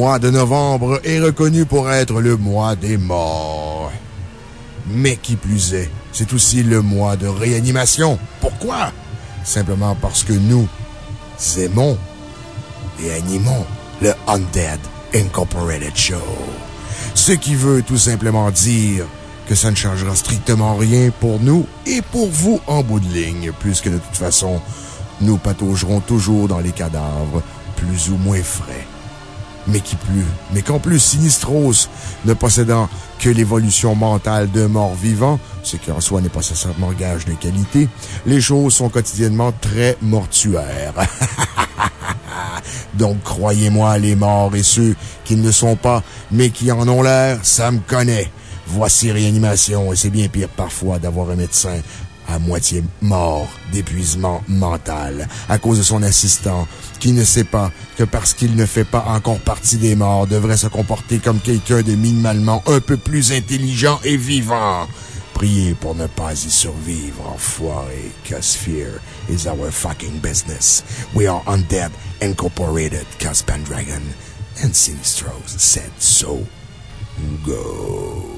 mois de novembre est reconnu pour être le mois des morts. Mais qui plus est, c'est aussi le mois de réanimation. Pourquoi? Simplement parce que nous aimons et animons le Undead Incorporated Show. Ce qui veut tout simplement dire que ça ne changera strictement rien pour nous et pour vous en bout de ligne, puisque de toute façon, nous pataugerons toujours dans les cadavres, plus ou moins frais mais qui plus, mais qu'en plus Sinistros, ne possédant que l'évolution mentale d'un mort vivant, ce qui en soi n'est pas nécessairement gage de qualité, les choses sont quotidiennement très mortuaires. Donc, croyez-moi, les morts et ceux qui ne le sont pas, mais qui en ont l'air, ça me connaît. Voici réanimation, et c'est bien pire parfois d'avoir un médecin à moitié mort d'épuisement mental à cause de son assistant qui ne sait pas que parce qu'il ne fait pas encore partie des morts devrait se comporter comme quelqu'un de minimalement un peu plus intelligent et vivant. Priez pour ne pas y survivre, enfoiré, cause fear is our fucking business. We are undead incorporated, cause Pendragon and Sinistros said so. Go.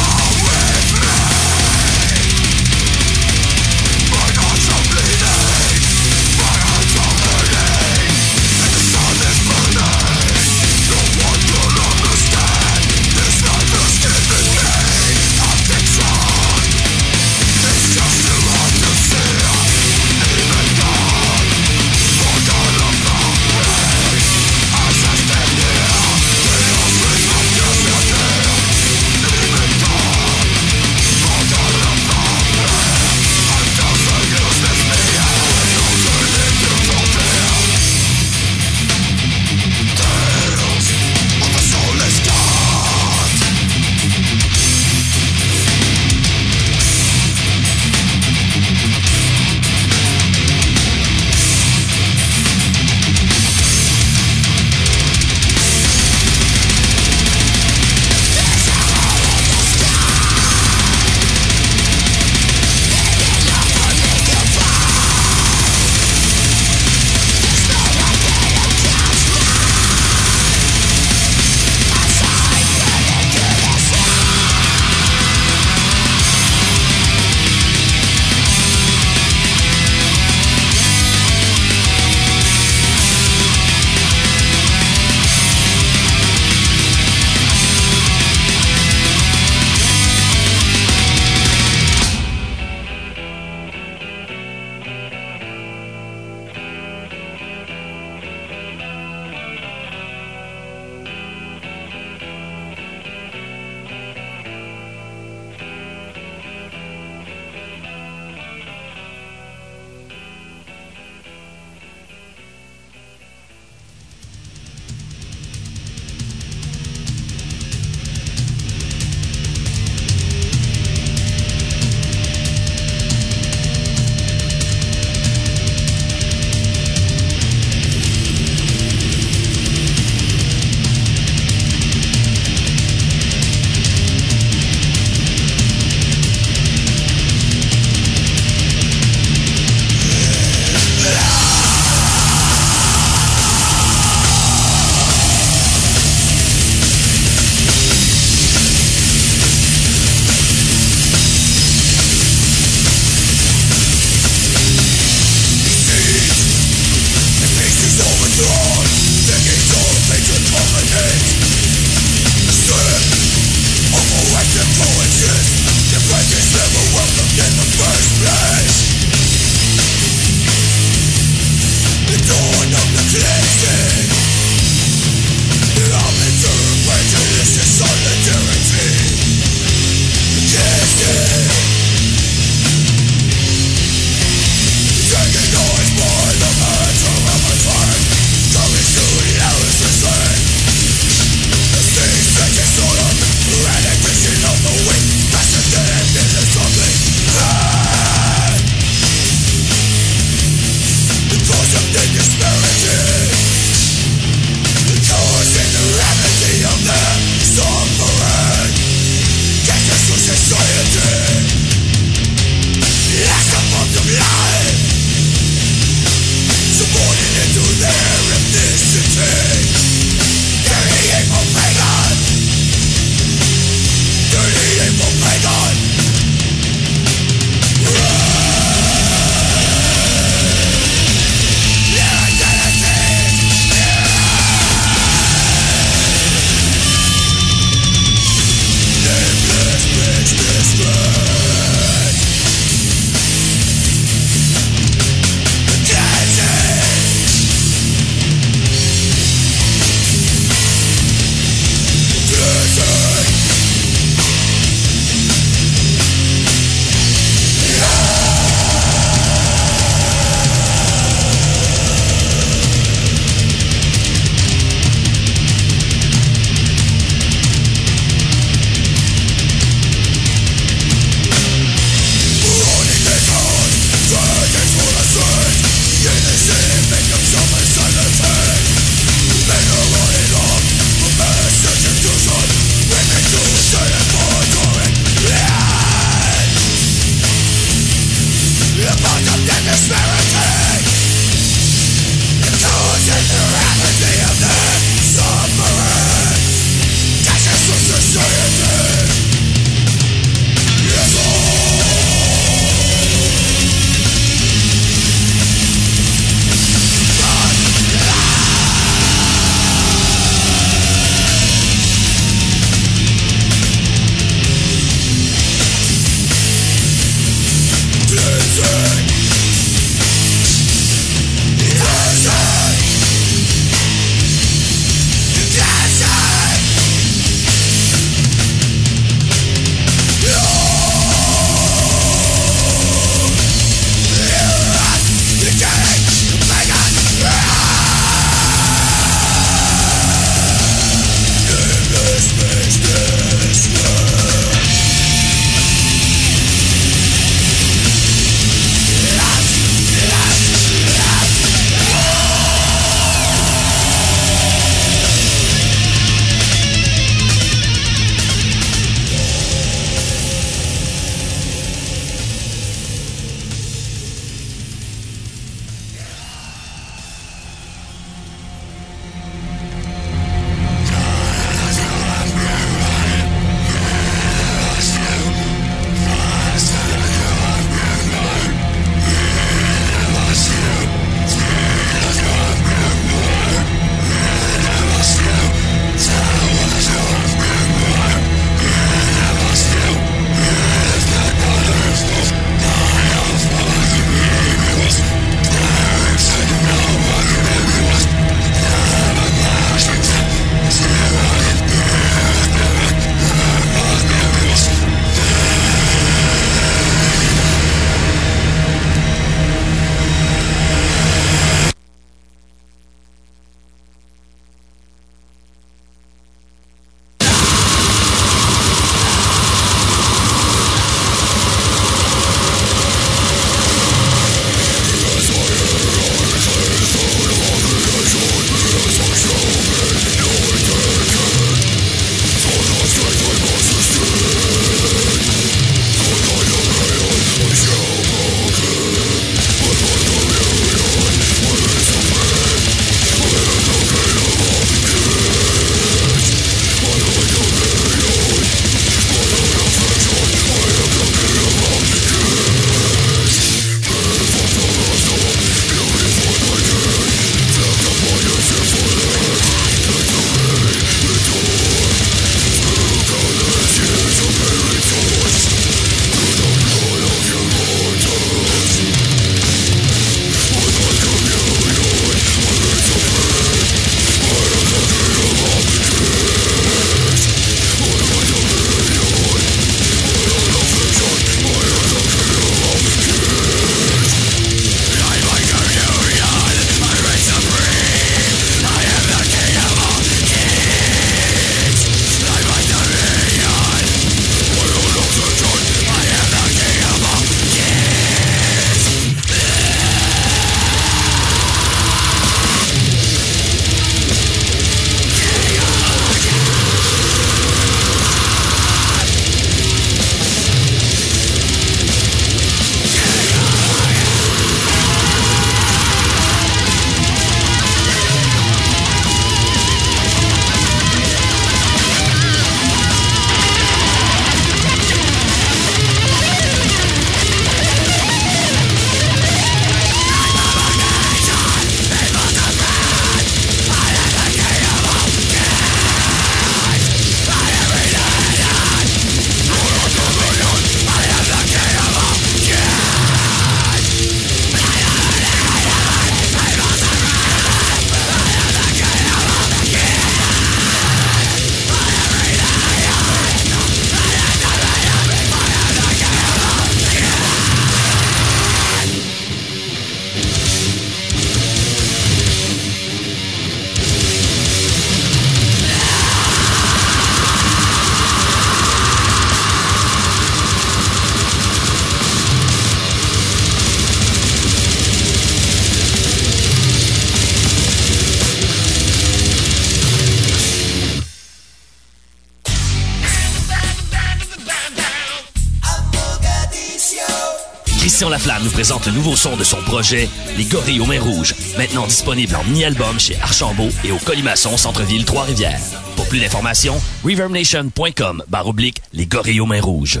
Laflamme nous présente le nouveau son de son projet, Les Gorilles aux Mains Rouges, maintenant disponible en mini-album chez Archambault et au Colimaçon Centre-Ville Trois-Rivières. Pour plus d'informations, reverbnation.com barre oblique Les Gorilles aux Mains Rouges.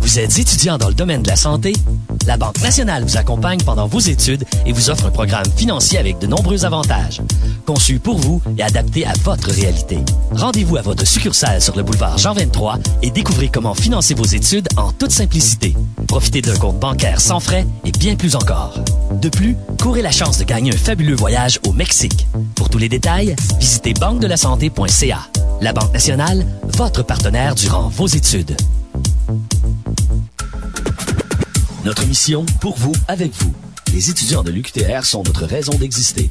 Vous êtes étudiant dans le domaine de la santé? La Banque nationale vous accompagne pendant vos études et vous offre un programme financier avec de nombreux avantages. Conçu pour vous et adapté à votre réalité. Rendez-vous à votre succursale sur le boulevard Jean 23 et découvrez comment financer vos études en toute simplicité. Profitez d'un compte bancaire sans frais et bien plus encore. De plus, courez la chance de gagner un fabuleux voyage au Mexique. Pour tous les détails, visitez banque-de-la-santé.ca. La Banque nationale, votre partenaire durant vos études. Notre mission, pour vous, avec vous. Les étudiants de l'UQTR sont notre raison d'exister.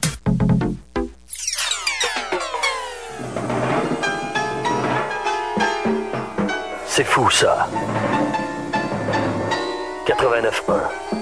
C'est fou ça. 89.1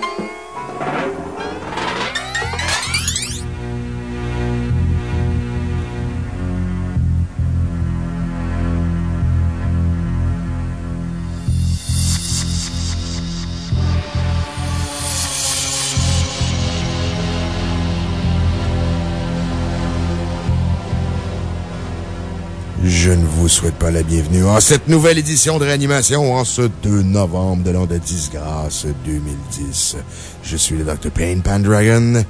Je ne vous souhaite pas la bienvenue en cette nouvelle édition de réanimation en ce 2 novembre de l'an de disgrâce 2010. Je suis le Dr. Payne Pandragon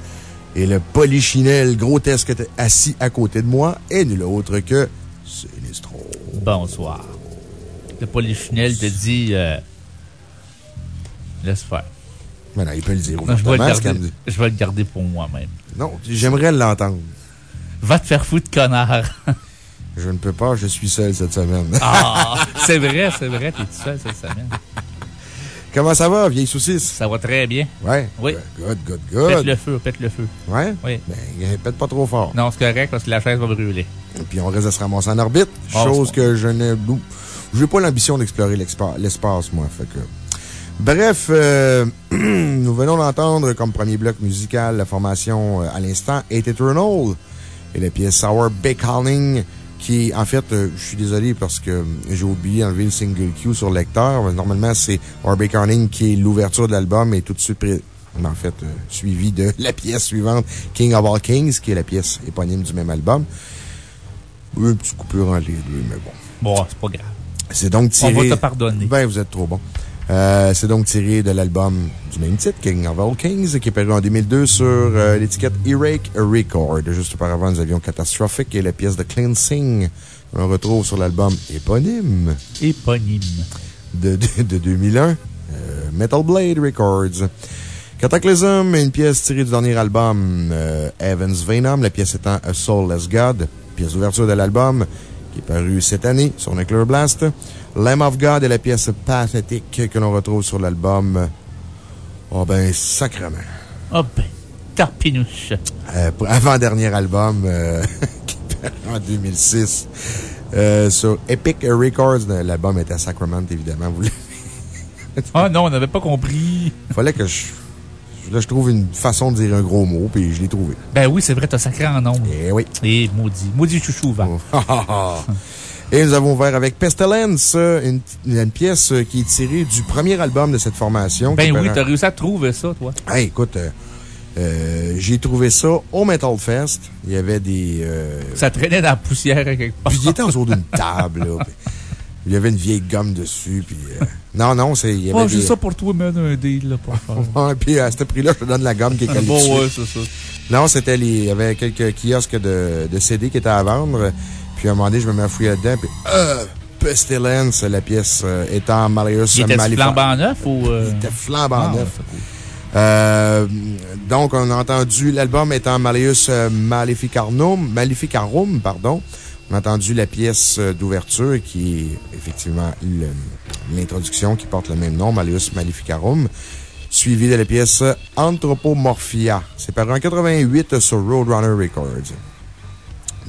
et le polichinelle grotesque assis à côté de moi est nul autre que Sinistro. Bonsoir. Le polichinelle te dit euh, Laisse faire. Maintenant, il peut le dire. Non, je, vais le garder, je vais le garder pour moi-même. Non, j'aimerais l'entendre. Va te faire foutre, connard. Je ne peux pas, je suis seul cette semaine. ah, c'est vrai, c'est vrai, t'es tout seul cette semaine. Comment ça va, vieille saucisse? Ça va très bien. Ouais. Oui. Good, good, good. Pète le feu, pète le feu. Ouais? Oui. Ben, pète pas trop fort. Non, c'est correct parce que la chaise va brûler. Et puis on risque de se ramasser en orbite. Oh, chose que je n'ai. Je n'ai pas l'ambition d'explorer l'espace, moi. Fait que. Bref, euh, nous venons d'entendre comme premier bloc musical la formation euh, à l'instant Eight Eternal et la pièce Sour Bakehoning qui, en fait, euh, je suis désolé parce que j'ai oublié d'enlever le single Q sur le lecteur. Normalement, c'est Harvey Carning qui est l'ouverture de l'album et tout de suite, en fait, euh, suivi de la pièce suivante, King of All Kings, qui est la pièce éponyme du même album. Oui, une petite coupure entre les deux, mais bon. Bon, c'est pas grave. C'est donc tiré. On va te pardonner. Ben, vous êtes trop bon. Euh, c'est donc tiré de l'album du même titre, King of All Kings, qui est paru en 2002 sur euh, l'étiquette E-Rake Record. Juste auparavant, nous avions Catastrophic et la pièce de Cleansing. On retrouve sur l'album éponyme. Éponyme. De, de, de 2001, euh, Metal Blade Records. Cataclysm, une pièce tirée du dernier album Evans Venom, la pièce étant A Soulless God, pièce d'ouverture de l'album qui est paru cette année sur Nuclear Blast. Lamb of God est la pièce pathétique que l'on retrouve sur l'album. Oh ben, sacrement. Oh ben, tarpinouche. Euh, Avant-dernier album, euh, qui en 2006. Euh, sur Epic Records, l'album était à Sacrament, évidemment. Vous Ah oh non, on n'avait pas compris. Il fallait que je. Là, je trouve une façon de dire un gros mot, puis je l'ai trouvé. Ben oui, c'est vrai, t'as sacré en nom. Eh oui. Et maudit. Maudit chouchou, va. Et nous avons ouvert avec Pestilence, une, une, pièce qui est tirée du premier album de cette formation. Ben oui, t'as réussi à trouver ça, toi. Hey, écoute, euh, euh, j'ai trouvé ça au Metal Fest. Il y avait des. Euh... Ça traînait dans la poussière quelque part. Puis il était en dessous d'une table, là. il y avait une vieille gomme dessus, puis. Euh... Non, non, c'est. Il y avait oh, j'ai des... ça pour toi, man, un deal, là, pas faire. puis à ce prix-là, je te donne la gomme qui est calée. bon, ouais, c'est ça. Non, c'était les. Il y avait quelques kiosques de, de CD qui étaient à vendre. Puis à un moment donné, je me mets à fouiller là-dedans, puis euh, Pestilence, la pièce euh, étant Marius Il était flambant neuf ou. Euh... Il était flambant ah, neuf. Euh, donc, on a entendu l'album étant Malleus Maleficarum, Maleficarum, pardon. On a entendu la pièce d'ouverture qui est effectivement l'introduction qui porte le même nom, Malleus Maleficarum, suivie de la pièce Anthropomorphia. C'est paru en 88 sur Roadrunner Records.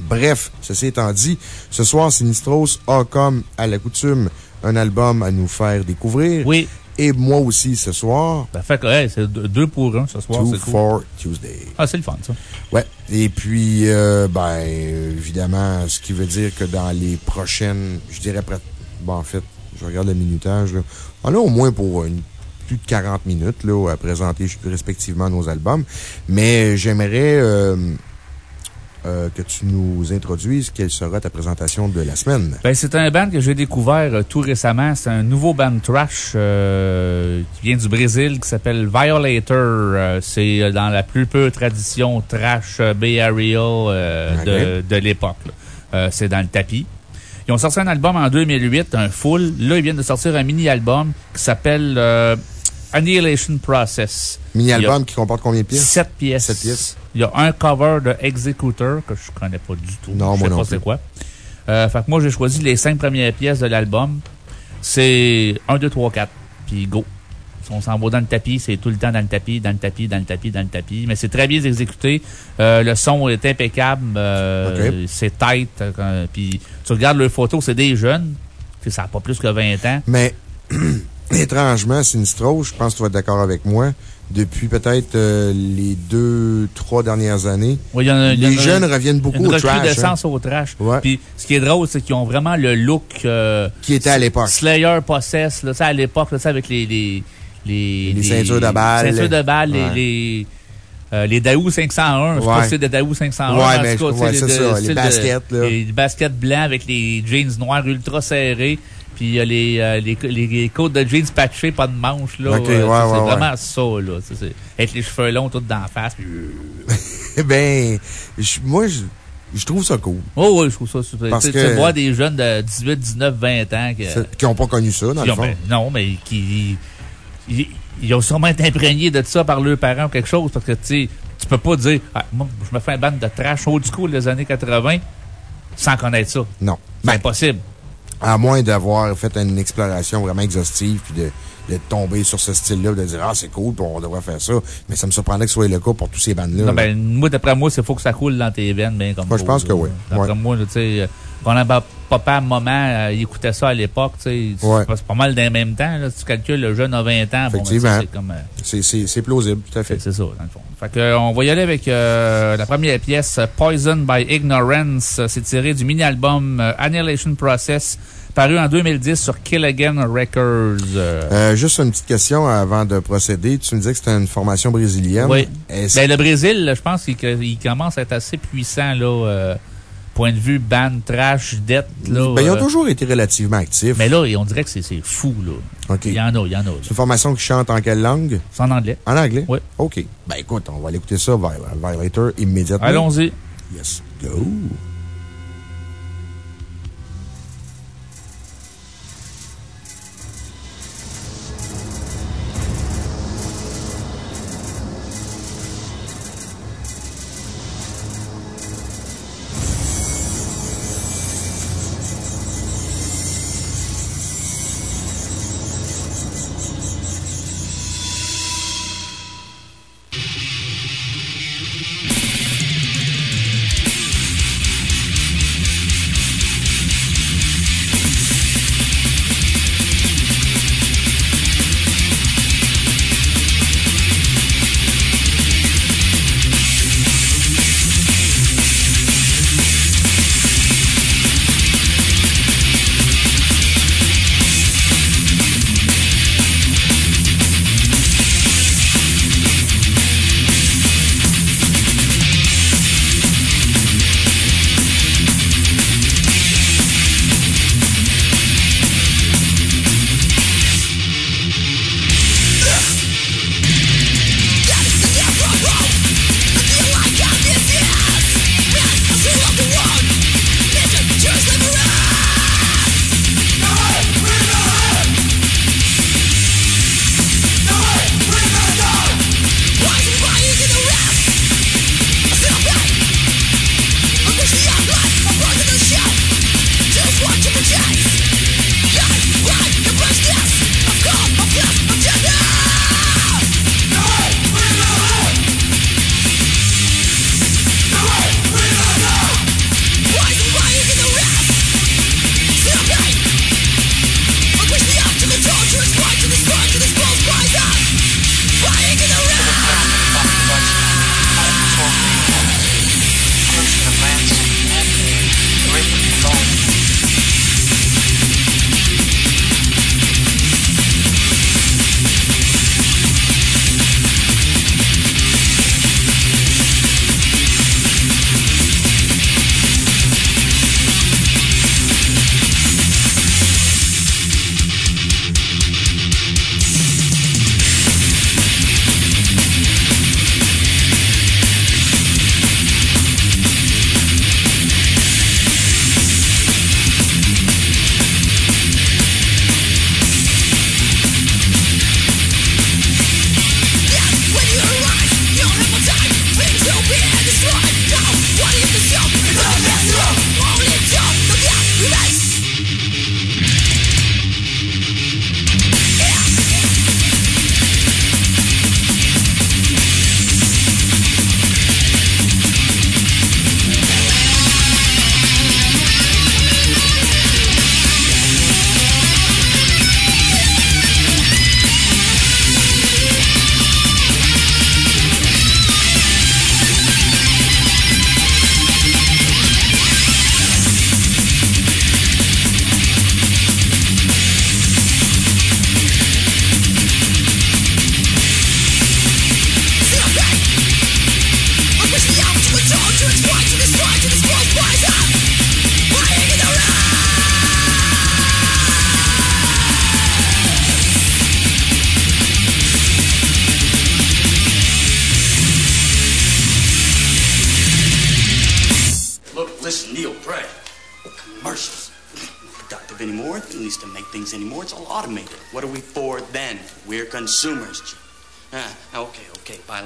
Bref, ceci étant dit, ce soir, Sinistros a, comme à la coutume, un album à nous faire découvrir. Oui. Et moi aussi ce soir. Ben, fait que, hey, c'est deux pour un ce soir. Two cool. for Tuesday. Ah, c'est le fun, ça. Ouais. Et puis, euh, ben, évidemment, ce qui veut dire que dans les prochaines, je dirais, près- bon, en fait, je regarde le minutage, là. On a au moins pour une- plus de 40 minutes, là, à présenter respectivement nos albums. Mais j'aimerais, euh, euh, que tu nous introduises quelle sera ta présentation de la semaine? Ben, c'est un band que j'ai découvert euh, tout récemment. C'est un nouveau band trash euh, qui vient du Brésil qui s'appelle Violator. C'est dans la plus pure tradition trash Bay Area euh, de, de l'époque. c'est dans le tapis. Ils ont sorti un album en 2008, un full. Là, ils viennent de sortir un mini-album qui s'appelle Annihilation Process. Mini-album qui comporte combien de pièces? Sept pièces. Sept pièces. Il y a un cover de Executor que je connais pas du tout. Non, je sais pas c'est quoi. Euh, fait que moi, j'ai choisi les cinq premières pièces de l'album. C'est 1, 2, 3, 4. Puis go. On s'en va dans le tapis, c'est tout le temps dans le tapis, dans le tapis, dans le tapis, dans le tapis. Mais c'est très bien exécuté. Euh, le son est impeccable. euh. C'est tight. puis tu regardes leurs photos, c'est des jeunes. Puis ça n'a pas plus que 20 ans. Mais, étrangement, Sinistro, je pense que tu vas être d'accord avec moi, depuis peut-être euh, les deux, trois dernières années, Oui, il y en a- il y en les a- jeunes reviennent beaucoup une au trash. hein, au trash. Puis ce qui est drôle, c'est qu'ils ont vraiment le look. euh, Qui était à l'époque. Slayer Possess, là, sais, à l'époque, avec les. Les, les, Les ceintures de balles. ceintures de balles, Ouais. les. les euh, les Daou 501, je Ouais. si c'est des Daou 501. Ouais, en mais ouais, c'est ça, les de- baskets, là. Les baskets blancs avec les jeans noirs ultra serrés. Puis il y a les, euh, les, les, les côtes de jeans patchées, pas de manches, là. Euh, ouais, c'est ouais, vraiment ça, là. Avec les cheveux longs, tout d'en face. puis- Eh ben, moi, je, je trouve ça cool. Oh, oui, je trouve ça super. Parce Tu que- tu vois des jeunes de 18, 19, 20 ans qui, n'ont pas connu ça, dans le fond. ben, non, mais qui. Ils, ils ont sûrement été imprégnés de ça par leurs parents ou quelque chose parce que, tu sais, tu peux pas dire, ah, moi, je me fais un band de trash old school des années 80 sans connaître ça. Non. C'est impossible. À moins d'avoir fait une exploration vraiment exhaustive, puis de, de tomber sur ce style-là, de dire, ah, c'est cool, puis on devrait faire ça. Mais ça me surprendrait que ce soit le cas pour tous ces bandes-là. Non, là. ben, moi, d'après moi, c'est faut que ça coule dans tes veines, ben, comme Moi, je pense que oui. D'après Ouais. moi, tu sais, quand on a papa, maman, euh, il écoutait ça à l'époque, tu sais. c'est Ouais. pas- C'est pas mal dans le même temps, là. Si tu calcules le jeune a 20 ans, bon, ben, Effectivement. c'est comme. euh, C'est- plausible, tout à fait. C'est ça, dans le fond. Fait que, euh, on va y aller avec euh, la première pièce, Poison by Ignorance. C'est tiré du mini-album euh, Annihilation Process, paru en 2010 sur Kill Again Records. Juste une petite question avant de procéder. Tu me disais que c'était une formation brésilienne. oui. Ben, le Brésil, je pense qu'il il commence à être assez puissant, là, euh, point de vue band, trash, death, là. Ben, ils ont euh, toujours été relativement actifs. Mais là, on dirait que c'est fou, là. Il y en a, il y en a. C'est une formation qui chante en quelle langue? C'est en anglais. En anglais? Oui. OK. Ben, écoute, on va aller écouter ça, Viol- Violator, immédiatement. Allons-y. Yes. Go.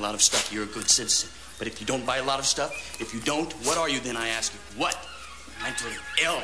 Lot of stuff. You're a good citizen. But if you don't buy a lot of stuff, if you don't, what are you then, I ask you? What? Mentally ill.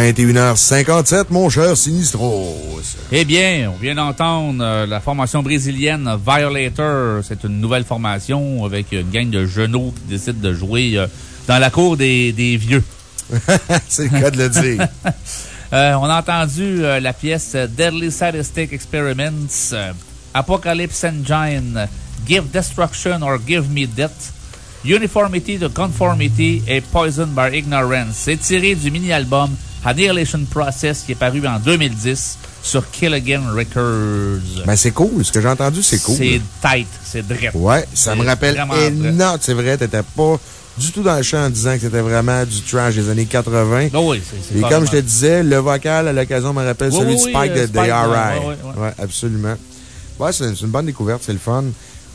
21h57, mon cher Sinistros. Eh bien, on vient d'entendre euh, la formation brésilienne Violator. C'est une nouvelle formation avec une gang de genoux qui décident de jouer euh, dans la cour des, des vieux. C'est le cas de le dire. Euh, on a entendu la pièce Deadly Sadistic Experiments, Apocalypse Engine, Give Destruction or Give Me Death, Uniformity to Conformity et Poison by Ignorance. C'est tiré du mini-album Annihilation Process qui est paru en 2010 sur Kill Again Records. Ben, c'est cool. Ce que j'ai entendu, c'est cool. C'est tight, c'est drôle. Ouais, ça me rappelle énormément. C'est vrai, t'étais pas du tout dans le champ en disant que c'était vraiment du trash des années 80. Non, oui, c'est- Et comme je te disais, le vocal à l'occasion me rappelle Oui, celui oui, de Spike euh, de Spike, They Are Right. ouais, absolument. Ouais, c'est une bonne découverte, c'est le fun.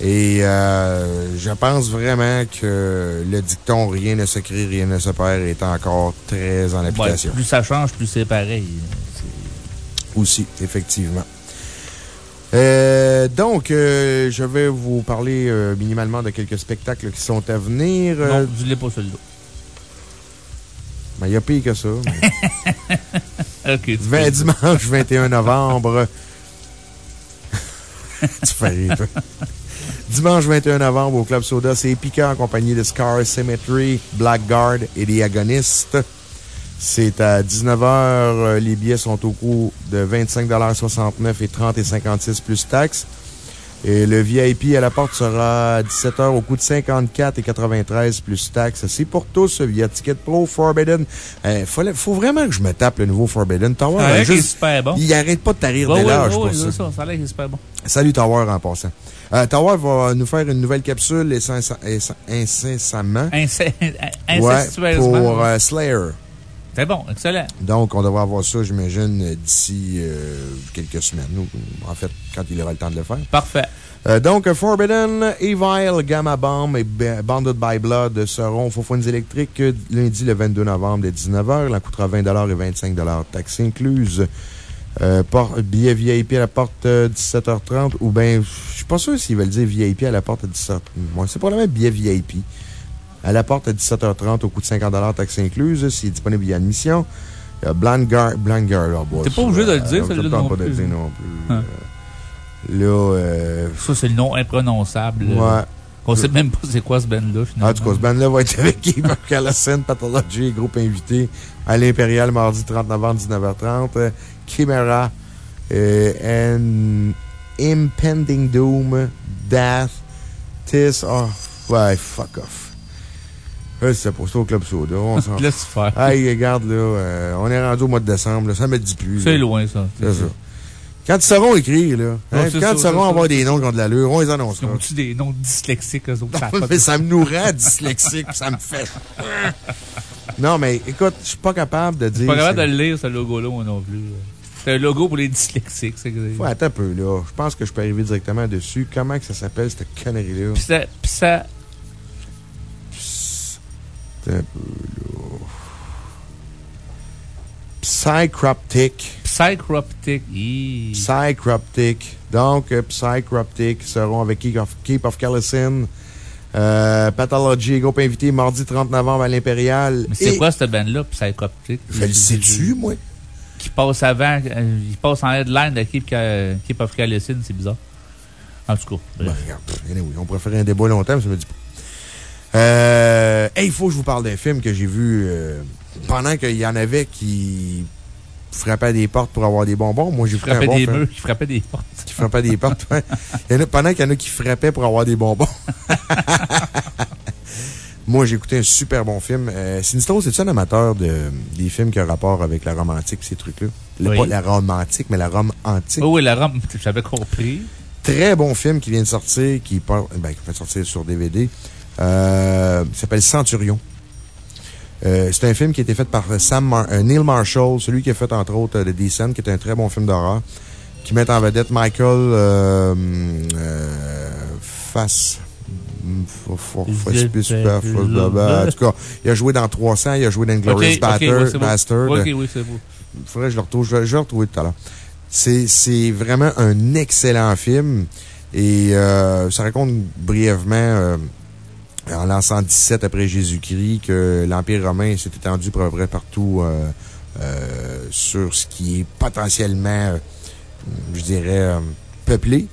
Et euh, je pense vraiment que le dicton Rien ne se crée, rien ne se perd est encore très en Ouais, application. plus ça change, plus c'est pareil. Aussi, effectivement. Euh, donc, euh, je vais vous parler euh, minimalement de quelques spectacles qui sont à venir. Non, dis-le pas celui-là. ben, il y a pire que ça. mais- Ok, tu peux Vingt- le dire. dimanche 21 novembre. tu fais rire. Dimanche 21 novembre au Club Soda, c'est Epica en compagnie de Scar Symmetry, Blackguard et The Agonistes. C'est à 19h. Les billets sont au coût de 25,69 et 30 et 56 plus taxes. Et le VIP à la porte sera à 17h au coût de 54,93 plus taxes. C'est pour tous via Ticket Pro Forbidden. Il faut vraiment que je me tape le nouveau Forbidden. Tower, Ah, juste- il est super bon. il arrête pas de tarir Ouais, des ouais, lâches ouais, pour ouais, ça. ça. Ça a l'air super bon. Salut Tower en passant. Euh, Tower va nous faire une nouvelle capsule incessa- inc- incessamment. Ouais, Incestueusement. pour euh, Slayer. C'est bon, excellent. Donc, on devrait avoir ça, j'imagine, d'ici euh, quelques semaines. ou, en fait, quand il aura le temps de le faire. Parfait. Euh, donc, Forbidden, Evil, Gamma Bomb et B- Bounded by Blood seront aux Faux électriques lundi le 22 novembre dès 19h. Il en coûtera 20 et 25 taxes incluses. Euh, billet VIP à la porte euh, 17h30 ou bien, je suis pas sûr s'ils veulent dire VIP à la porte à 17h30. Moi, c'est probablement billet VIP. À la porte à 17h30 au coût de 50 taxes incluses. C'est disponible via admission. Il y a ah, bah, T'es pas obligé de le euh, dire, ça celui-là pas de le dire non plus. Hein. Euh, Là, euh, Ça, c'est le nom imprononçable. Ouais. On sait même pas c'est quoi ce band-là, finalement. en tout cas, ce band-là va être avec Keeper Callison, Pathology et groupe invité à l'Impérial mardi 30 novembre 19h30. Euh, Chimera, euh, and Impending Doom, Death, Tis, oh, ouais, fuck off. Euh, c'est pas ça au Club Soda. On s'en Laisse faire. Hey, regarde, là, euh, on est rendu au mois de décembre, là, ça me dit plus. C'est loin, ça. C'est ça. Quand ils sauront écrire, là, hein, c'est quand ça, ils sauront c'est avoir ça. des noms qui ont de l'allure, on les annoncera. Ils ont-tu des noms dyslexiques, eux autres? Mais ça me nous rend dyslexique, ça me fait. non, mais écoute, je suis pas capable de Je dire. suis pas capable de c'est- le lire, ce logo-là, moi non plus. C'est un logo pour les dyslexiques, c'est que Ouais, attends un peu, là. Je pense que je peux arriver directement dessus. Comment que ça s'appelle, cette connerie-là? Puis ça, un peu, là. Psychroptic. Psychroptic. Psychroptic. Donc, euh, Psychroptic seront avec Keep of, Keep of. Euh, Pathology, groupe invité, mardi 30 novembre à l'Impérial. Mais c'est Et- quoi cette band-là, Psychroptic? Je le sais-tu, moi? Qui passe avant, euh, il passe en headline de Keep, Keep of Calicine, c'est bizarre. En tout cas. Ben, regarde, anyway, on pourrait faire un débat longtemps, mais ça me dit pas. Euh, hey, il faut que je vous parle d'un film que j'ai vu euh, pendant qu'il y en avait qui frappaient des portes pour avoir des bonbons. Moi, j'ai pris un bon des film murs, qui frappait des portes. qui frappaient des portes. ouais. Il y en a, pendant qu'il y en a qui frappaient pour avoir des bonbons. Moi, j'ai écouté un super bon film. Euh, Sinistro, c'est-tu un amateur de, des films qui ont rapport avec la romantique, ces trucs-là? Oui. Pas la romantique, mais la Rome antique. Oh oui, la Rome, j'avais compris. Très bon film qui vient de sortir, qui, part- ben, qui va sortir sur DVD. Euh, s'appelle Centurion. Euh, c'est un film qui a été fait par Sam Mar- euh, Neil Marshall, celui qui a fait entre autres euh, The Descent, qui est un très bon film d'horreur, qui met en vedette Michael euh, Fass. Vu. En tout cas, il a joué dans 300, il a joué dans Glorious Ok, ok, Bastard. oui, c'est beau. Bastard. Ok, oui, c'est beau. Il faudrait que je le retrouve. Je vais, je vais le retrouver tout à l'heure. C'est, vraiment un excellent film. Et ça raconte brièvement, en l'an 117 après Jésus-Christ, que l'Empire romain s'est étendu peu près partout euh, euh, sur ce qui est potentiellement, euh, je dirais, euh, peuplé.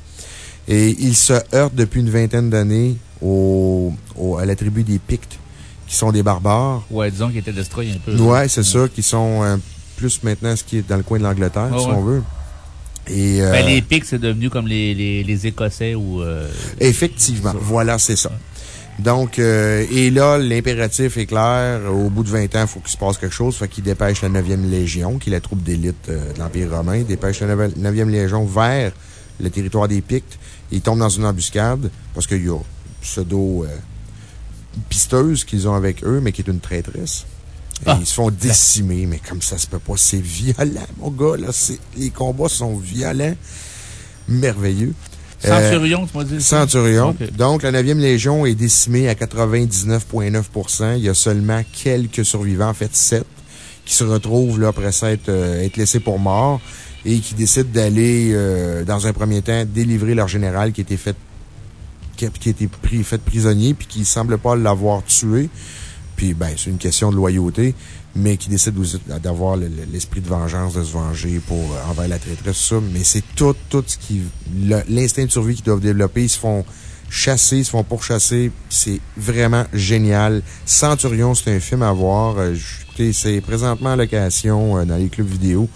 Et il se heurte depuis une vingtaine d'années au, au- à la tribu des Pictes, qui sont des barbares. Ouais, disons qu'il était destroy un peu. Ouais, c'est ça, qui sont euh, plus maintenant ce qui est dans le coin de l'Angleterre, si ouais. on veut. Et, euh, Ben, les pics, c'est devenu comme les, les, les Écossais ou. euh, Effectivement, voilà, c'est ça. Donc, euh, et là, l'impératif est clair. Au bout de 20 ans, il faut qu'il se passe quelque chose. Fait qu'il dépêche la 9e Légion, qui est la troupe d'élite euh, de l'Empire romain. Il dépêche la 9e Légion vers le territoire des Pictes. Il tombe dans une embuscade parce qu'il y a pseudo euh, pisteuse qu'ils ont avec eux, mais qui est une traîtresse. Et Ah. ils se font décimer, mais comme ça se peut pas, c'est violent, mon gars, là. Les combats sont violents. Merveilleux. Euh, Centurion, tu m'as dit? Centurion. Donc, la 9e Légion est décimée à 99,9% Il y a seulement quelques survivants, en fait 7, qui se retrouvent là, après ça être, euh, être laissés pour morts et qui décident d'aller, euh, dans un premier temps, délivrer leur général qui a été fait, qui a, qui a été pris, fait prisonnier puis qui ne semble pas l'avoir tué. Puis, ben, c'est une question de loyauté, mais qui décide d'avoir le- le- l'esprit de vengeance, de se venger pour, euh, envers la traîtresse, tout ça. Mais c'est tout, tout ce qui, l'instinct de survie qu'ils doivent développer. Ils se font chasser, ils se font pourchasser. C'est vraiment génial. Centurion, c'est un film à voir. Euh, c'est présentement en location euh, dans les clubs vidéo.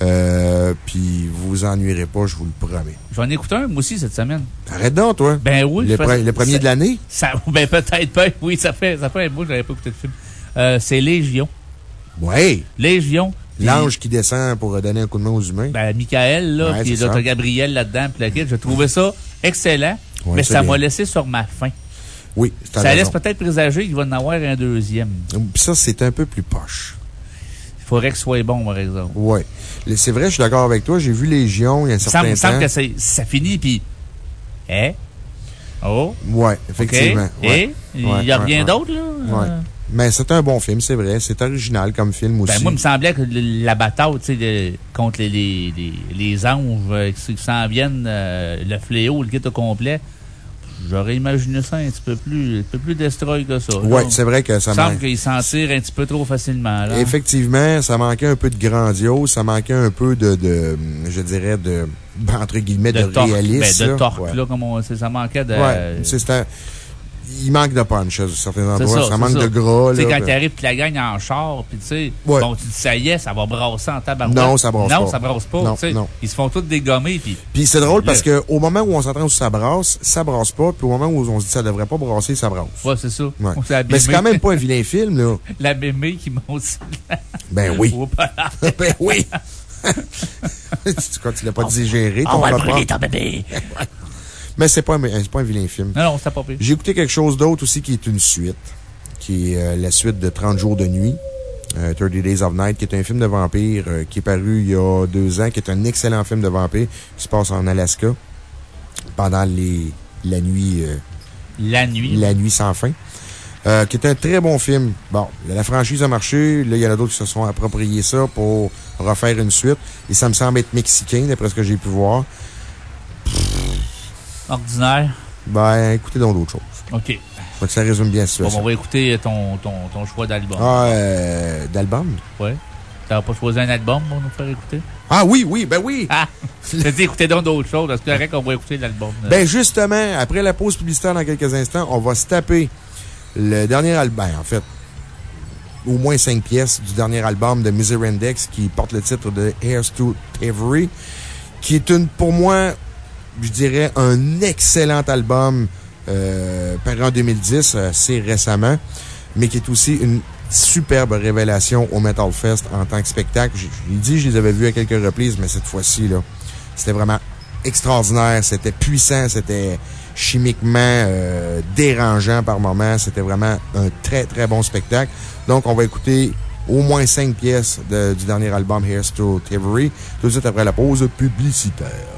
Euh, puis vous vous ennuierez pas, je vous le promets. J'en ai écouté un, moi aussi, cette semaine. Arrête donc, toi. Ben oui. Le, pre- le premier ça- de l'année? Ça, ben peut-être pas. Oui, ça fait, ça fait un bout que j'avais pas écouté le film. Euh, c'est Légion. Ouais. Légion. L'ange qui descend pour donner un coup de main aux humains. Ben, Michael, là, Ouais, puis t'as Gabriel là-dedans, puis le kid. Je trouvais ça excellent, Ouais, mais ça m'a laissé sur ma faim. oui, Ça raison. laisse peut-être présager qu'il va en avoir un deuxième. Puis ça, c'est un peu plus poche. Il faudrait que ce soit bon, par exemple. Le- C'est vrai, je suis d'accord avec toi. J'ai vu Légion il y a un Ça certain me semble temps. que ça finit, puis. Hein? Oh? OK. effectivement. Ouais. Et? Il n'y a rien d'autre, là? Euh, Mais c'est un bon film, c'est vrai. C'est original comme film aussi. Ben, moi, il me semblait que la bataille, de- contre les, les, les, les anges euh, qui s'en viennent, euh, le fléau, le kit au complet, j'aurais imaginé ça un petit peu plus, un peu plus destroy que ça. Ouais, là. c'est vrai que ça Il semble manque. qu'ils s'en tirent un petit peu trop facilement. Là. Effectivement, ça manquait un peu de grandiose, ça manquait un peu de, de je dirais, de, entre guillemets, de, de torque, réalisme. ben, de torque, Ouais. là, comme on sait, ça manquait de. Ouais, c'est un- Il manque de punch à certains endroits. ça, Ça, manque ça. de gras. Tu sais, quand tu arrives et la gagne en char, puis tu sais, Ouais. bon, tu dis, ça y est, ça va brasser en tabarouette. Non, ça brasse non, pas. ça brasse pas. Non, tu sais. non. Ils se font tous dégommer, puis. Puis c'est drôle Le- parce qu'au moment où on s'entend où ça brasse, ça brasse pas. Puis au moment où on se dit ça devrait pas brasser, ça brasse. Ouais, c'est ça. Ouais. Mais c'est quand même pas un vilain film, là. La mémé qui monte Ben oui. Ben oui. Quand tu l'as pas digéré, On va brûler ton bébé. Mais c'est pas, un- pas un vilain film. Non, non, c'est pas. J'ai écouté quelque chose d'autre aussi qui est une suite, qui est euh, la suite de 30 jours de nuit, euh, 30 Days of Night, qui est un film de vampire euh, qui est paru il y a deux ans, qui est un excellent film de vampire qui se passe en Alaska pendant les, la nuit, euh, La nuit. la nuit sans fin. Euh, qui est un très bon film. Bon, la franchise a marché. Là, il y en a d'autres qui se sont appropriés ça pour refaire une suite. Et ça me semble être mexicain, d'après ce que j'ai pu voir. Ordinaire? Ben, écoutez donc d'autres choses. OK. Que ça résume bien la Bon, on va écouter ton, ton, ton choix d'album. Ah, euh, d'album? Ouais. T'as pas choisi un album pour nous faire écouter? Ah oui, oui, ben oui! Ah! T'as dit écouter donc d'autres choses. C'est correct qu'on va écouter l'album. Ben justement, après la pause publicitaire dans quelques instants, on va se taper le dernier album. Ben, en fait, au moins cinq pièces du dernier album de Misery Index qui porte le titre de Heirs to Avery, qui est une, pour moi, je dirais, un excellent album euh, paru en 2010, assez récemment, mais qui est aussi une superbe révélation au Metal Fest en tant que spectacle. Je l'ai dit, je les avais vus à quelques reprises, mais cette fois-ci, là, c'était vraiment extraordinaire. C'était puissant, c'était chimiquement euh, dérangeant par moments. C'était vraiment un très, très bon spectacle. Donc, on va écouter au moins cinq pièces du dernier album to Avery, tout de suite après la pause publicitaire.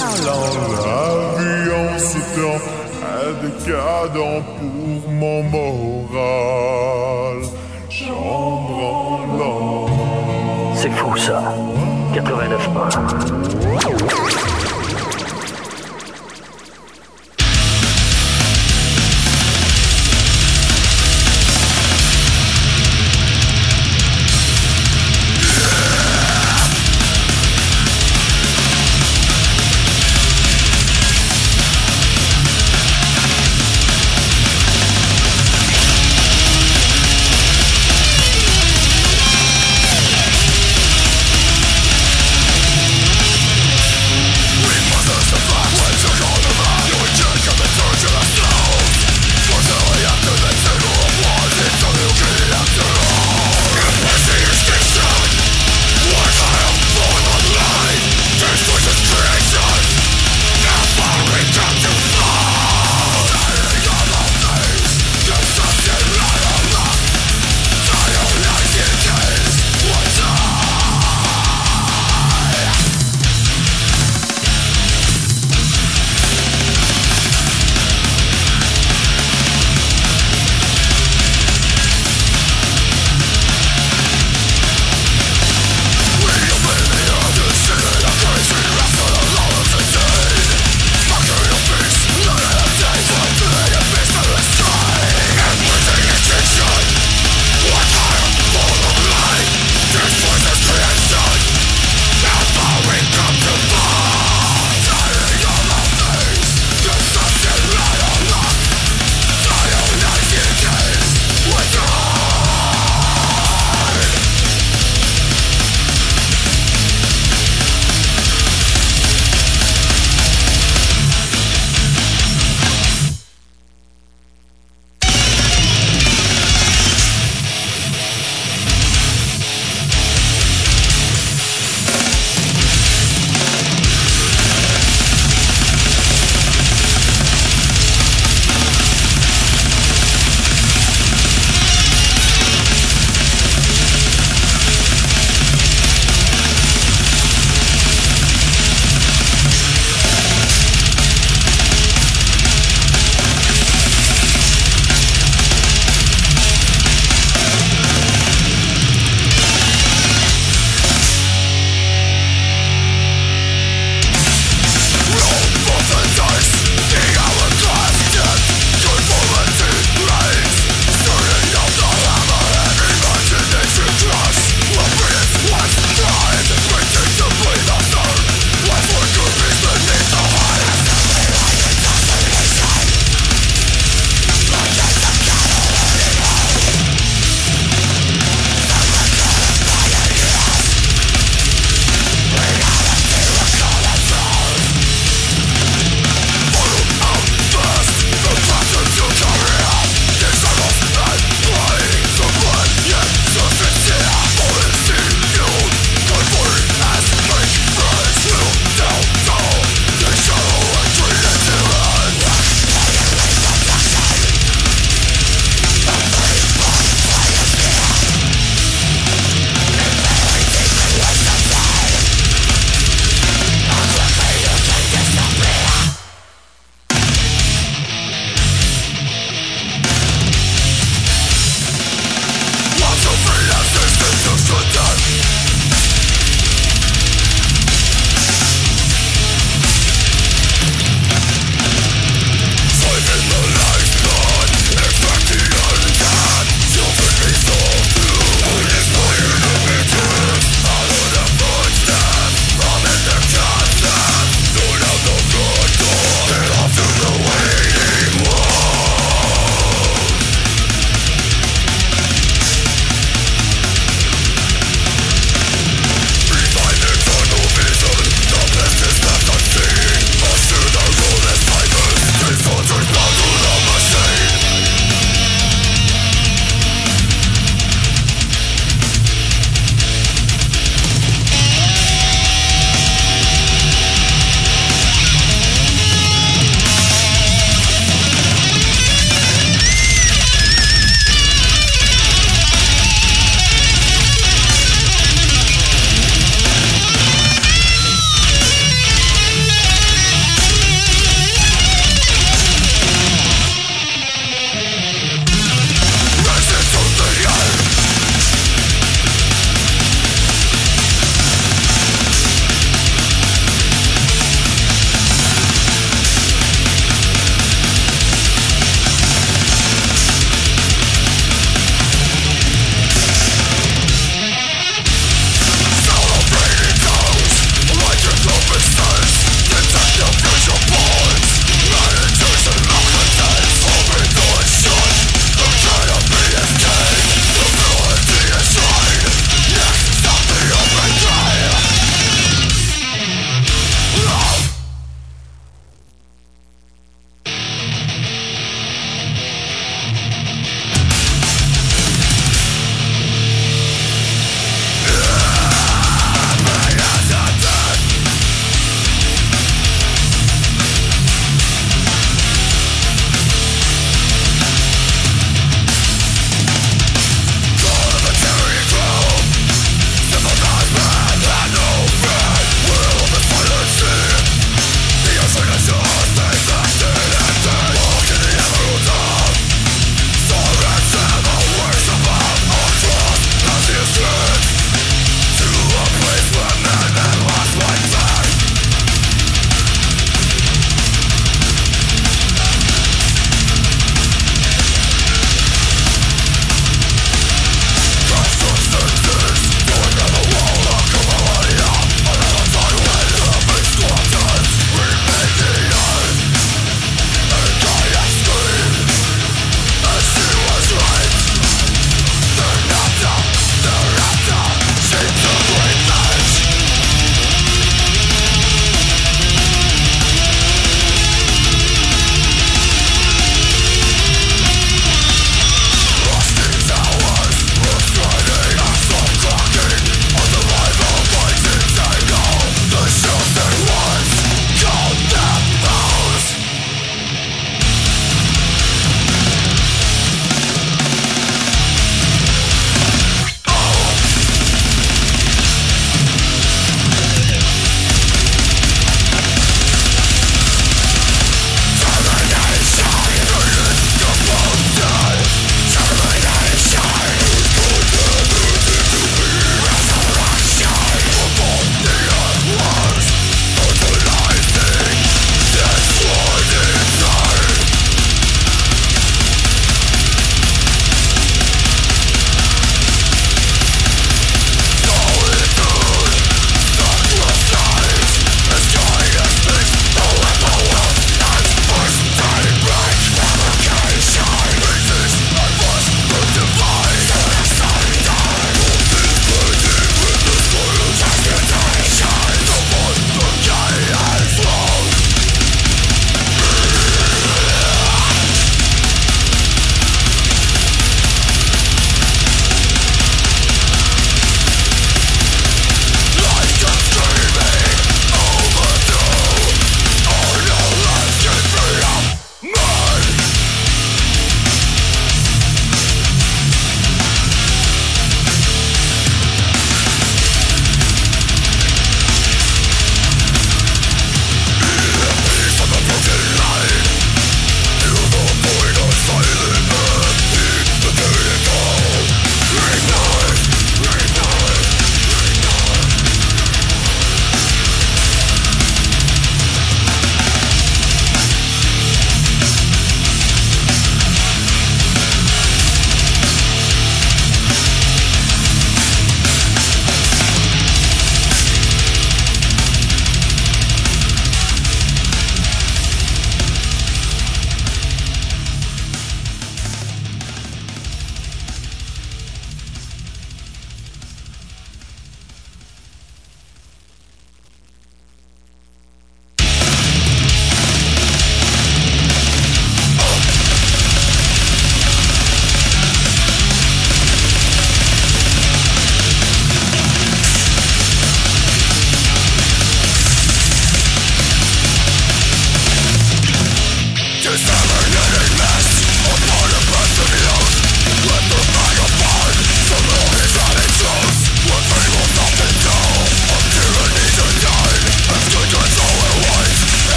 L'avion s'étend décadent pour mon moral. Chambranlant. C'est fou ça. 89 Chambranlant.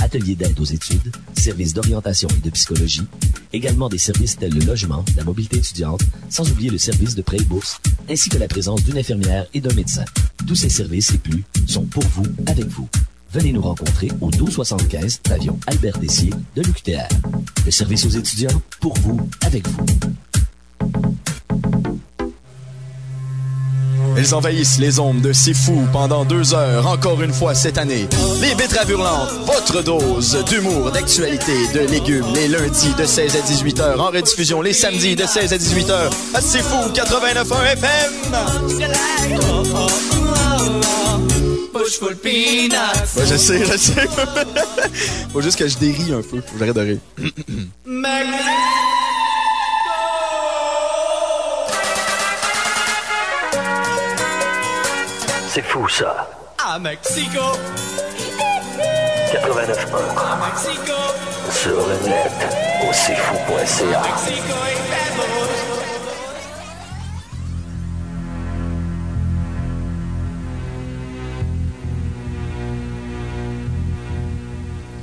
Ateliers d'aide aux études, services d'orientation et de psychologie, également des services tels le logement, la mobilité étudiante, sans oublier le service de prêt et bourse, ainsi que la présence d'une infirmière et d'un médecin. Tous ces services et plus sont pour vous, avec vous. Venez nous rencontrer au 1275 avion Albert Dessier de l'UQTR. Le service aux étudiants, pour vous, avec vous. Elles envahissent les ondes de C'est Fou pendant deux heures, encore une fois cette année. Les Betteraves Hurlantes, votre dose d'humour, d'actualité, de légumes, les lundis de 16 à 18 heures, en rediffusion les samedis de 16 à 18 heures, à C'est Fou 89.1 FM. Je sais, je sais. Faut juste que je dérie un peu. Faut que de rire. C'est fou, ça. À Mexico. 89.1. À Mexico. Sur le net, au cfou.ca. Mexico estamos.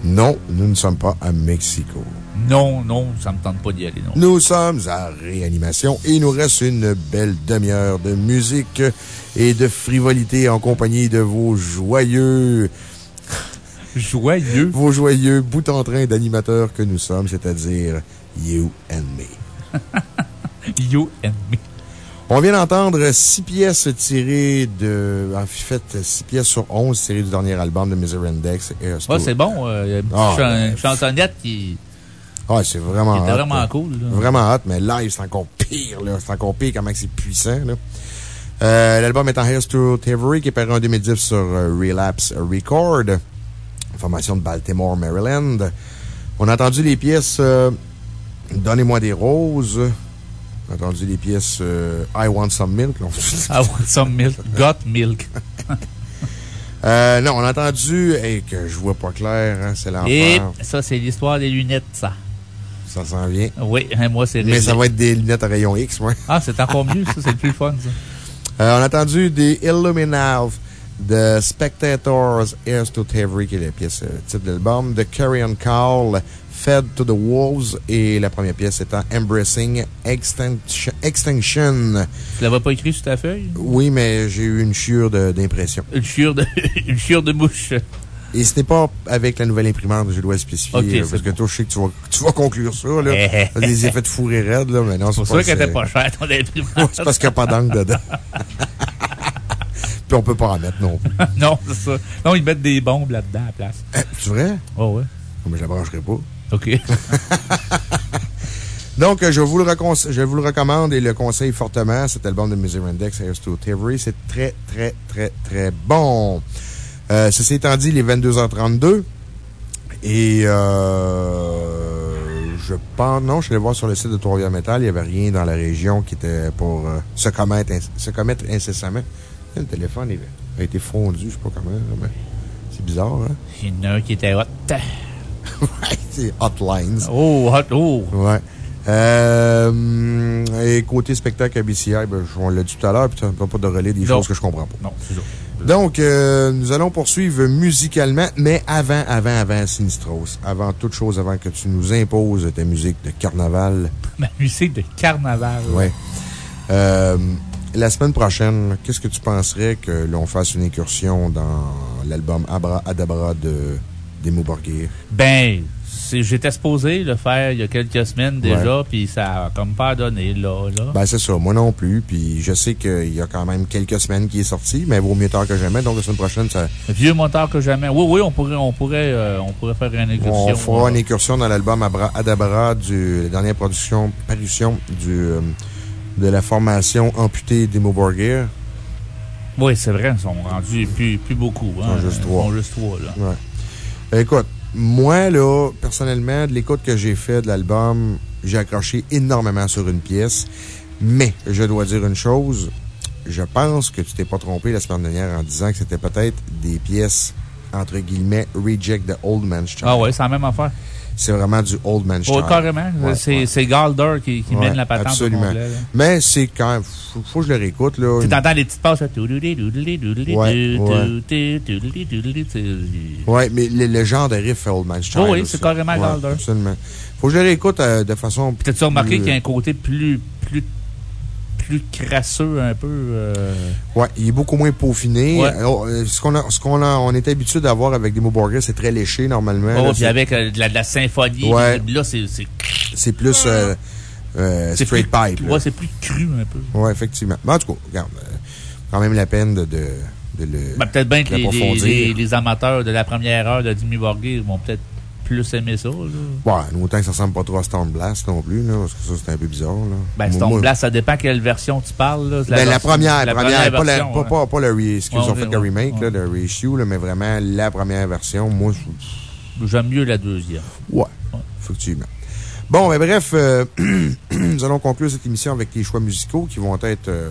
Non, nous ne sommes pas à Mexico. Non, non, ça me tente pas d'y aller, non. Nous sommes à Réanimation et il nous reste une belle demi-heure de musique et de frivolité en compagnie de vos joyeux. Joyeux? Vos joyeux bouts en train d'animateurs que nous sommes, c'est-à-dire You and Me. you and Me. On vient d'entendre six pièces tirées de. En fait, six pièces sur onze tirées du dernier album de Misery Index. Ah, c'est bon. euh, Il y a une Ah, ben, chansonnette qui. Ah, c'est vraiment Qui était vraiment cool, là. Vraiment hot, mais live, c'est encore pire, là. C'est encore pire comment c'est puissant, là. Euh, L'album est en Here's to Tavery, qui est paru en 2010 sur euh, Relapse Record, formation de Baltimore, Maryland. On a entendu les pièces euh, Donnez-moi des roses. On a entendu les pièces euh, I Want Some Milk. I want some milk. Got milk. Euh, non, on a entendu, et que je vois pas clair, hein, c'est Et l'enfer. ça, c'est l'histoire des lunettes, ça. Ça s'en vient. Oui, hein, moi, c'est Mais ça va être des lunettes à rayon X, ouais. Ah, c'est encore mieux, ça. C'est le plus fun, ça. Euh, on a entendu des Illuminav, The Spectators, Heirs to Tavery, qui est la pièce euh, titre de l'album, The Carrion Call, Fed to the Wolves, et la première pièce étant Embracing Extinction. Extinction. Tu l'avais pas écrit sur ta feuille? Oui, mais j'ai eu une chure de- d'impression. Une chure de, une chure de mouche. Et ce n'est pas avec la nouvelle imprimante, je dois spécifier. Euh, parce que toi, je sais que tu vas, tu vas conclure ça, là. des effets de fourré raide, là, mais non, C'est pour ça qu'elle était pas chère, ton imprimante. C'est parce qu'il n'y a pas d'angle dedans. Puis on peut pas en mettre non plus. non, c'est ça. Non, ils mettent des bombes là-dedans à la place. C'est vrai? Oh, ouais. Mais je la brancherai pas. OK. Donc, euh, je vous, le recon- je vous le recommande et le conseille fortement. Cet album de Misery Index, Airs to Tavery, c'est très, très, très, très bon. Euh, ceci étant dit, il est 22h32. Et euh, je pense, non, je suis allé voir sur le site de Trois-Rivières Metal, il n'y avait rien dans la région qui était pour euh, se, commettre, se commettre incessamment. Le téléphone il a été fondu, je sais pas comment. mais C'est bizarre, hein? Il y en a un qui était hot. ouais, c'est Hotlines. Oh, hot, oh. Ouais. Euh, et côté spectacle à BCI, ben, on l'a dit tout à l'heure, puis tu n'as pas de relais des Non. choses que je comprends pas. Non, c'est ça. Donc, euh, nous allons poursuivre musicalement, mais avant, avant, avant Sinistros. Avant toute chose, avant que tu nous imposes ta musique de carnaval. Ma musique de carnaval. Ouais. Euh, la semaine prochaine, qu'est-ce que tu penserais que l'on fasse une incursion dans l'album Abra Adabra de Demo Borgir? Ben, j'étais supposé le faire il y a quelques semaines déjà, puis ça a comme pas donné, là. là. Ben, c'est ça. Moi non plus. Puis je sais qu'il y a quand même quelques semaines qui est sorti, mais vaut mieux tard que jamais. Donc, la semaine prochaine, ça, Vieux moteur que jamais. Oui, oui, on pourrait, on pourrait, euh, on pourrait faire une incursion. on fera une incursion dans l'album Abra Adabra du, la dernière production, parution du, euh, de la formation amputée Demo Borgir. Oui, c'est vrai, ils sont rendus plus, plus beaucoup. Hein, Ils sont juste trois. Ils sont juste trois, là. Ouais. Ben, écoute, moi, là, personnellement, de l'écoute que j'ai fait de l'album, j'ai accroché énormément sur une pièce. Mais, je dois dire une chose. Je pense que tu t'es pas trompé la semaine dernière en disant que c'était peut-être des pièces, entre guillemets, reject the old man's child. Ah ouais, c'est la même affaire. C'est vraiment du old man's Oh, child. carrément. Ouais, c'est ouais. Galder qui, qui Ouais, mène la patente. Absolument. complet. Mais c'est quand même, faut, faut que je le réécoute, là. Tu t'entends les petites passes. là. Ouais, mais le, le genre de riff Old Child. Oh oui, c'est carrément Galder. Absolument. Faut que je le réécoute euh, de façon. T'as-tu remarqué plus, qu'il y a un côté plus, plus, plus crasseux un peu? euh, Ouais, il est beaucoup moins peaufiné. Ouais. Alors, euh, ce qu'on on est habitué d'avoir avec des Burger, c'est très léché, normalement. Oh, puis avec euh, de, la, de la symphonie. Ouais. Là, c'est. c'est- plus, euh, euh, straight plus- pipe. c'est plus cru un peu. Ouais, effectivement. Mais en tout cas, regarde, euh, quand même la peine de, de, de le. Ben, peut-être bien que les, les, amateurs de la première heure de Jimmy Borgir vont peut-être plus aimer ça. Là. Ouais, autant que ça ressemble pas trop à Stone Blast non plus, là, parce que ça, c'est un peu bizarre, là. Ben, Stone moi- Blast, ça dépend quelle version tu parles. Là. Ben, la, première, la première, pas, la, version, pas, ouais. pas, pas le re, ce qu'ils Ouais, ont fait le remake, ouais. là, le reissue, mais vraiment la première version. Moi, je- J'aime mieux la deuxième. Ouais, effectivement. Bon, mais bref, euh, nous allons conclure cette émission avec les choix musicaux qui vont être, euh,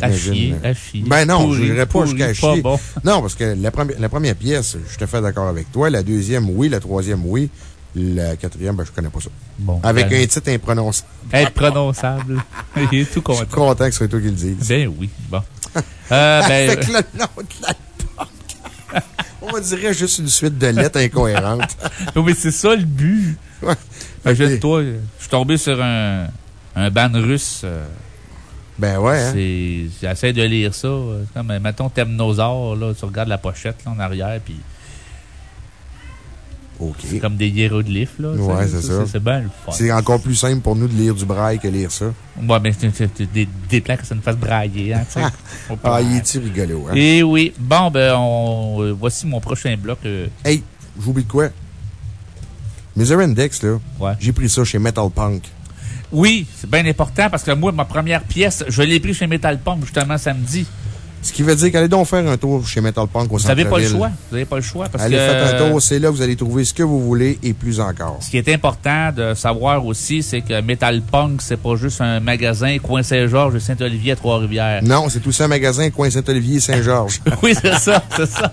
À chier, euh, à chier. Ben non, Pourri, je n'irai pas jusqu'à pas chier. bon. Non, parce que la, première la première pièce, je te fais d'accord avec toi. La deuxième, oui. La troisième, oui. La quatrième, ben, je connais pas ça. Bon, Avec ben- un titre imprononçable. Être prononçable. Il est tout content. Je suis content que ce soit toi qui le dise. Ben oui, bon. Euh, ben, Avec le nom de l'album. On dirait juste une suite de lettres incohérentes. Non, mais c'est ça le but. Imagine-toi, je suis tombé sur un, un ban russe. euh, Ben ouais, hein. J'essaie de lire ça. euh, Comme, euh, mettons, Temnosaur, là, tu regardes la pochette là, en arrière, puis. C'est comme des hiéroglyphes, là. tu Ouais, c'est ça. C'est bien le fun. C'est encore plus simple pour nous de lire du braille que lire ça. Ouais, mais c'est des, des plans que ça nous fasse brailler, hein, tu Ah, il est-tu rigolo, hein? Et oui. Bon, ben, on, euh, voici mon prochain bloc. euh, Hey, j'oublie de quoi? Misery Index, là. J'ai pris ça chez Metal Punk. Oui, c'est bien important parce que moi, ma première pièce, je l'ai pris chez Metal Punk justement samedi. Ce qui veut dire qu'allez donc faire un tour chez Metal Punk au Vous n'avez pas le choix. Vous n'avez pas le choix parce Allez, que. faites un tour. C'est là que vous allez trouver ce que vous voulez et plus encore. Ce qui est important de savoir aussi, c'est que Metal Punk, c'est pas juste un magasin coin Saint-Georges et Saint-Olivier à Trois-Rivières. Non, c'est aussi un magasin coin Saint-Olivier Saint-Georges. oui, c'est ça, c'est ça.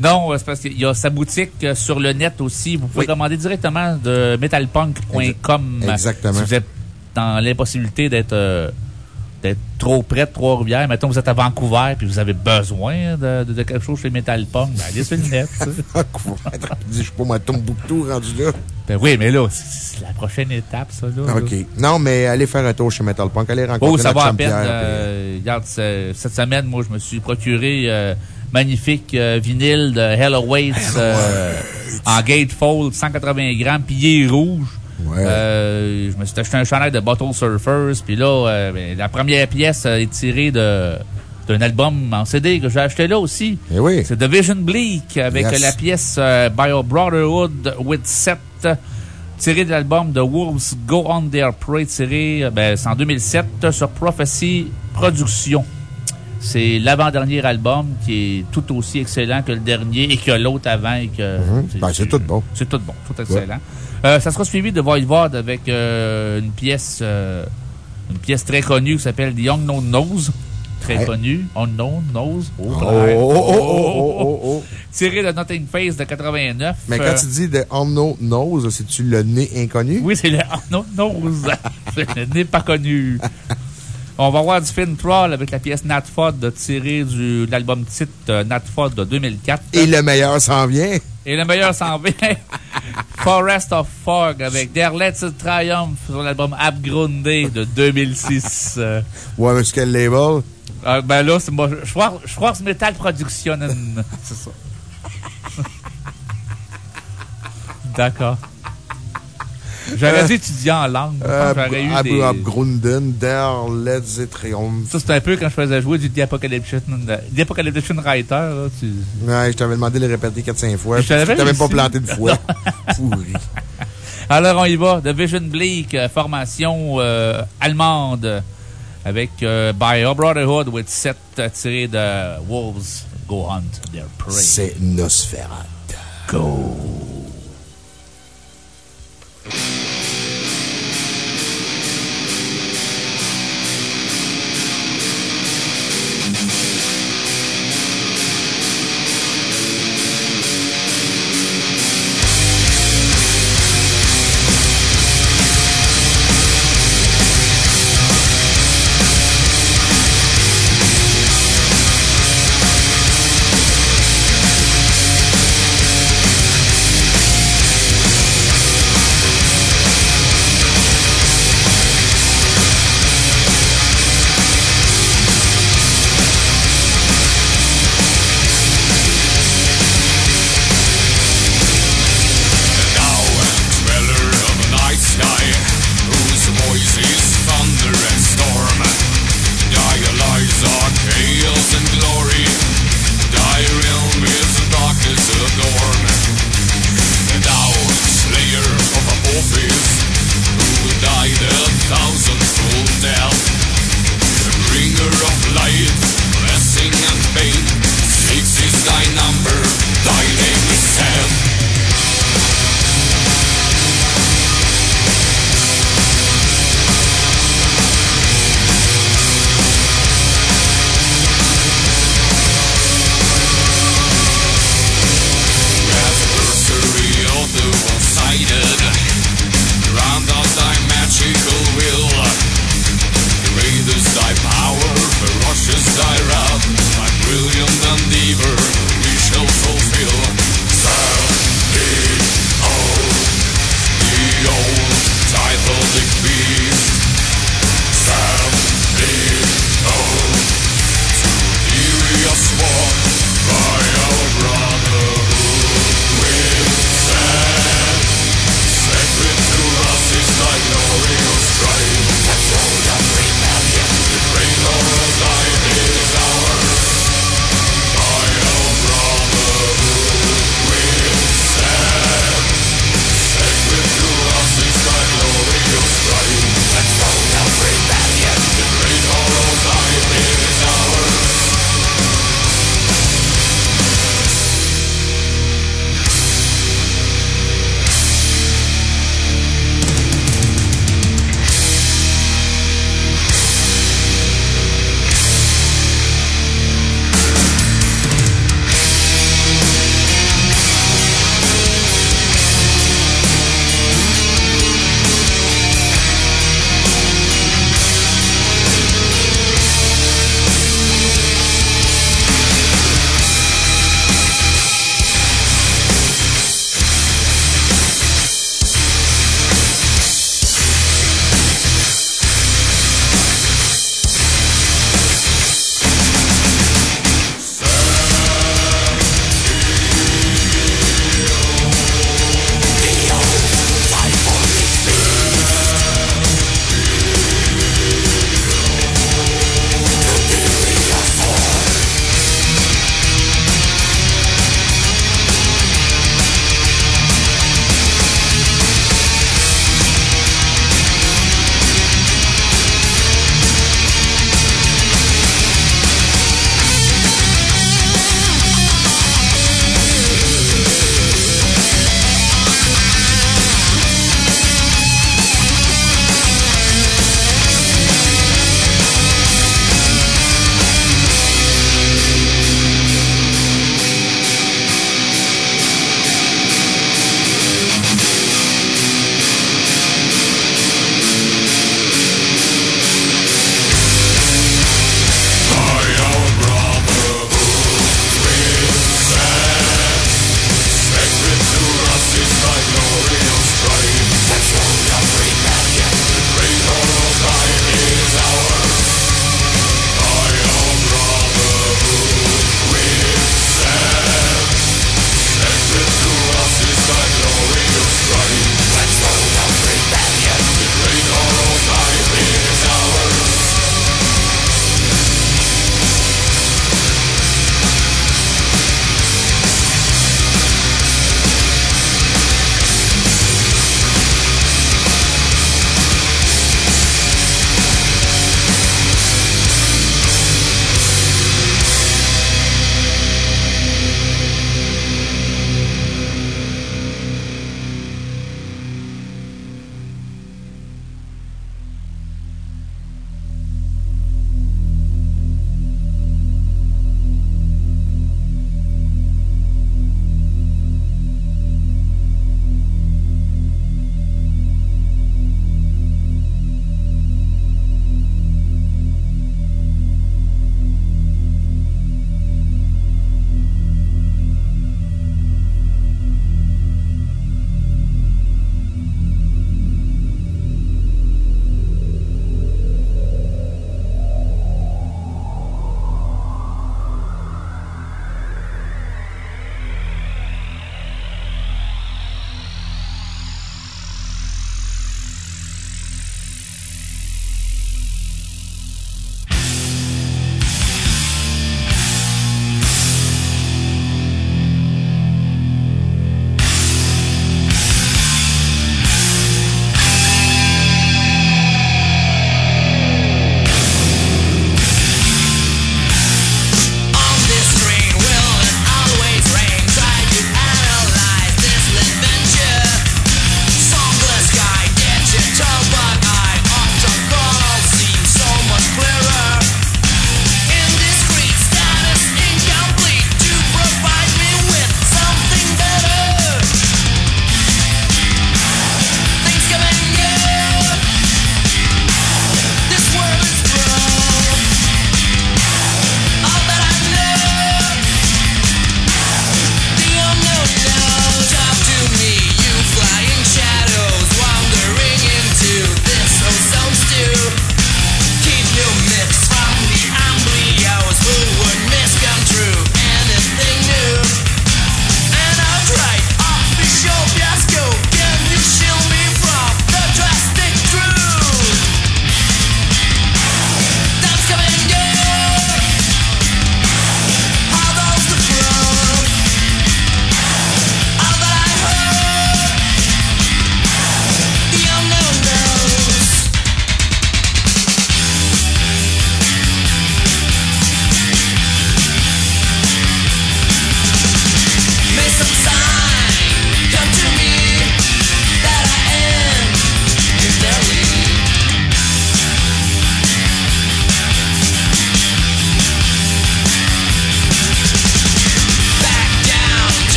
Non, c'est parce qu'il y a sa boutique euh, sur le net aussi. Vous pouvez commander directement de metalpunk.com. Exactement. Si vous êtes dans l'impossibilité d'être euh, d'être trop près de Trois-Rivières, mettons vous êtes à Vancouver puis vous avez besoin de, de- de quelque chose chez Metal Punk, ben allez sur le net. ça. Je sais pas, moi, Tombouctou rendu là. ben oui, mais là, c'est la prochaine étape, ça. Là, OK. là. Non, mais allez faire un tour chez Metal Punk. Allez rencontrer Oh, ça notre va à peine. Pierre, euh, regarde, cette semaine, moi, je me suis procuré euh, magnifique euh, vinyle de Hello Waits euh, en gatefold, 180 grammes, puis il est rouge. Euh, je me suis acheté un chandail de Bottle Surfers, puis là, euh, ben, la première pièce est tirée de d'un album en CD que j'ai acheté là aussi. Eh oui. C'est The Vision Bleak avec Yes. la pièce euh, Bio Brotherhood with Set tiré de l'album The Wolves Go On Their Prey, tiré euh, ben, c'est en 2007 sur Prophecy Productions. C'est l'avant-dernier album qui est tout aussi excellent que le dernier et que l'autre avant. et que Mhm. Ben, c'est tout bon. C'est tout bon, tout excellent. Euh, ça sera suivi de Voivod avec euh, une pièce euh, une pièce très connue qui s'appelle The Unknown Knows. Très Ouais. connue. Unknown Knows. Oh, Oh, oh, oh, oh, oh. Tiré de Nothing Face de 89. Mais quand tu dis de Unknown Nose, c'est-tu le nez inconnu? Oui, c'est le Unknown Knows. C'est le nez pas connu. On va voir du film Troll avec la pièce Nat Fod tirée du- de l'album titre euh, Nat Fod de 2004. Et le meilleur s'en vient. Et le meilleur s'en vient. Forest of Fog avec Der Letzte Triumph sur l'album Abgrundé de 2006. Euh, Ouais, mais c'est quel label? Ah, ben là, c'est moi. Je crois, je crois que c'est Metal Production. c'est ça. D'accord. J'aurais Euh, dit étudiant en langue. Euh, J'aurais eu des... Abgrunden, der Triumph. Ça, c'est un peu quand je faisais jouer du The Apocalypse Writer. Là, tu... Ouais, je t'avais demandé de le répéter 4-5 fois. Je t'avais pas réussi. planté de fois. Pourri. Alors, on y va. The Vision Bleak, euh, formation euh, allemande, avec euh, By Brotherhood, with 7 tirés de Wolves Go Hunt Their Prey. C'est Nosferatu. Go!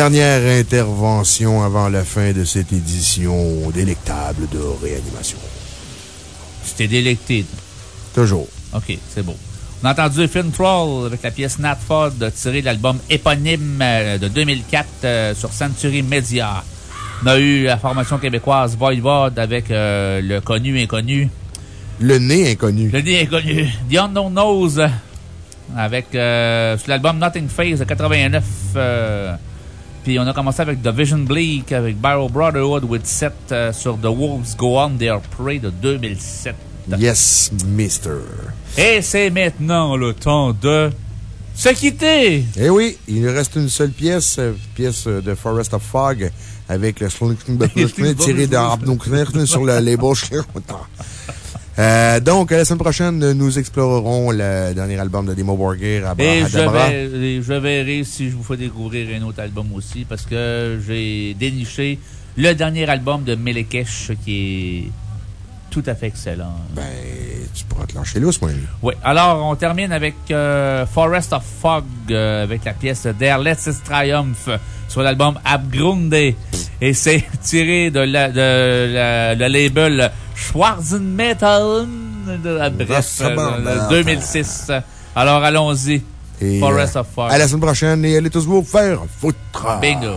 Dernière intervention avant la fin de cette édition délectable de réanimation. C'était délecté. Toujours. OK, c'est beau. On a entendu Finn Troll avec la pièce Nat Fod tirée de l'album éponyme euh, de 2004 euh, sur Century Media. On a eu la formation québécoise Voivod avec euh, le connu inconnu. Le nez inconnu. Le nez inconnu. The Unknown Nose avec euh, sur l'album Nothing Phase de 89. Puis on a commencé avec The Vision Bleak avec Barrow Brotherhood with set euh, sur The Wolves Go On Their Prey de 2007. Yes, mister. Et c'est maintenant le temps de se quitter. Eh oui, il nous reste une seule pièce, euh, pièce euh, de Forest of Fog, avec le tiré de sur le label. Euh, donc, la semaine prochaine, nous explorerons le dernier album de Demo Borgir à Et je, vais- je verrai si je vous fais découvrir un autre album aussi, parce que j'ai déniché le dernier album de Melekesh qui est tout à fait excellent. Ben, tu pourras te lâcher lousse, moi. Oui. Alors, on termine avec euh, Forest of Fog, euh, avec la pièce Der Letztes Triumph sur l'album Abgrunde. Et c'est tiré de la, de la- le label Schwarzenmetal, de, bref, euh, de 2006. Alors, allons-y. Forest euh, of Fog. À la semaine prochaine et allez tous vous faire foutre. Bingo.